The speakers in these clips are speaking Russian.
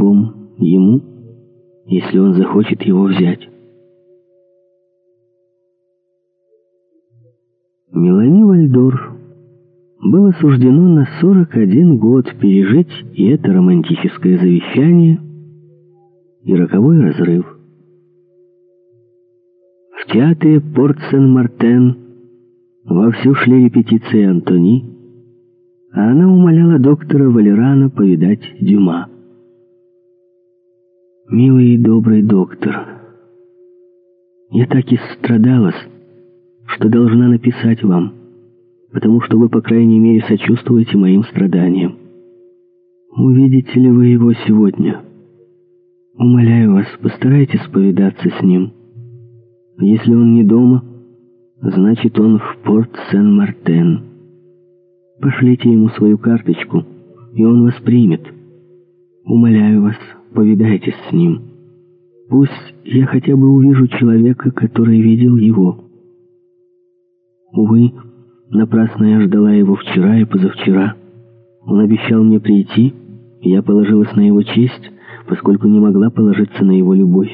альбом ему, если он захочет его взять. Мелани Вальдор было суждено на 41 год пережить и это романтическое завещание, и роковой разрыв. В театре Порт-Сен-Мартен вовсю шли репетиции Антони, а она умоляла доктора Валерана повидать Дюма. «Милый и добрый доктор, я так и страдалась, что должна написать вам» потому что вы, по крайней мере, сочувствуете моим страданиям. Увидите ли вы его сегодня? Умоляю вас, постарайтесь повидаться с ним. Если он не дома, значит, он в порт Сен-Мартен. Пошлите ему свою карточку, и он вас примет. Умоляю вас, повидайтесь с ним. Пусть я хотя бы увижу человека, который видел его. Увы, Напрасно я ждала его вчера и позавчера. Он обещал мне прийти, и я положилась на его честь, поскольку не могла положиться на его любовь.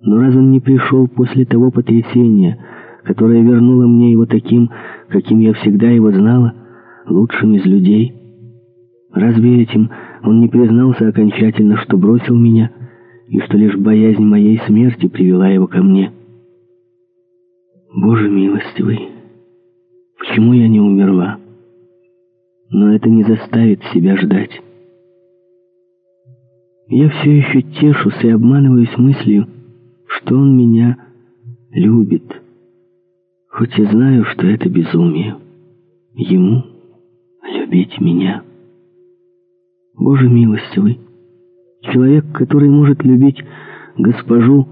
Но раз он не пришел после того потрясения, которое вернуло мне его таким, каким я всегда его знала, лучшим из людей, разве этим он не признался окончательно, что бросил меня, и что лишь боязнь моей смерти привела его ко мне? Боже милостивый! Почему я не умерла? Но это не заставит себя ждать. Я все еще тешусь и обманываюсь мыслью, что он меня любит. Хоть и знаю, что это безумие. Ему любить меня. Боже милостивый, человек, который может любить госпожу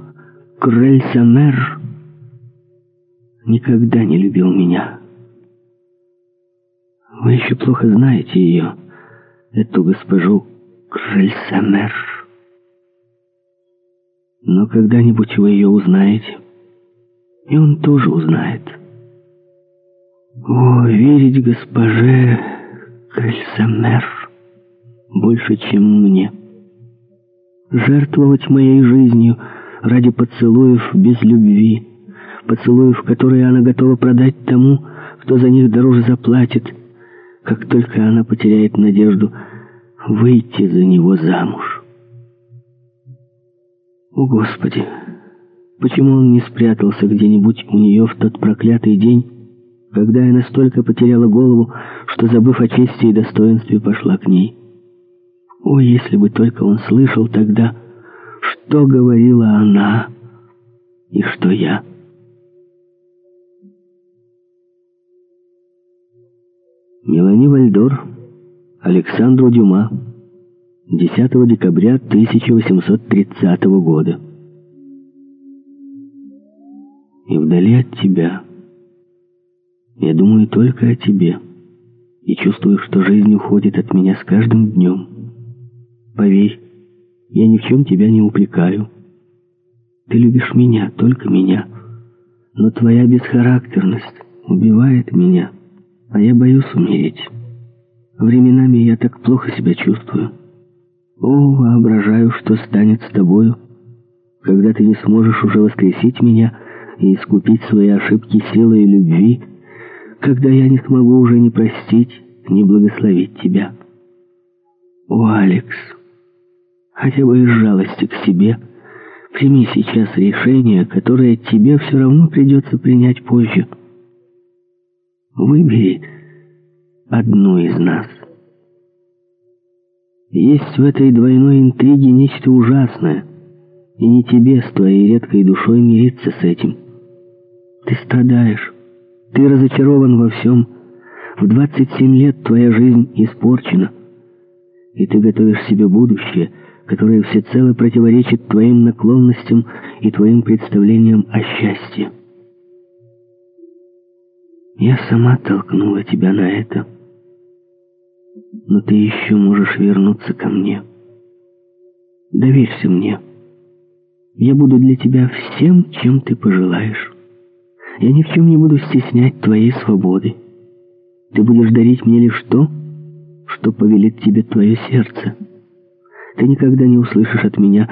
Крельсамер, никогда не любил меня. Вы еще плохо знаете ее, эту госпожу Крельсамер. Но когда-нибудь вы ее узнаете, и он тоже узнает. О, верить госпоже Крельсамер больше, чем мне. Жертвовать моей жизнью ради поцелуев без любви, поцелуев, которые она готова продать тому, кто за них дороже заплатит — как только она потеряет надежду выйти за него замуж. О, Господи! Почему он не спрятался где-нибудь у нее в тот проклятый день, когда я настолько потеряла голову, что, забыв о чести и достоинстве, пошла к ней? О, если бы только он слышал тогда, что говорила она и что я... Мелани Вальдор, Александру Дюма, 10 декабря 1830 года. И вдали от тебя я думаю только о тебе и чувствую, что жизнь уходит от меня с каждым днем. Поверь, я ни в чем тебя не упрекаю. Ты любишь меня, только меня, но твоя бесхарактерность убивает меня» а я боюсь умереть. Временами я так плохо себя чувствую. О, воображаю, что станет с тобою, когда ты не сможешь уже воскресить меня и искупить свои ошибки силой любви, когда я не смогу уже ни простить, ни благословить тебя. О, Алекс, хотя бы из жалости к себе, прими сейчас решение, которое тебе все равно придется принять позже. Выбери одну из нас. Есть в этой двойной интриге нечто ужасное, и не тебе с твоей редкой душой мириться с этим. Ты страдаешь, ты разочарован во всем. В 27 лет твоя жизнь испорчена, и ты готовишь себе будущее, которое всецело противоречит твоим наклонностям и твоим представлениям о счастье. Я сама толкнула тебя на это. Но ты еще можешь вернуться ко мне. Доверься мне. Я буду для тебя всем, чем ты пожелаешь. Я ни в чем не буду стеснять твоей свободы. Ты будешь дарить мне лишь то, что повелит тебе твое сердце. Ты никогда не услышишь от меня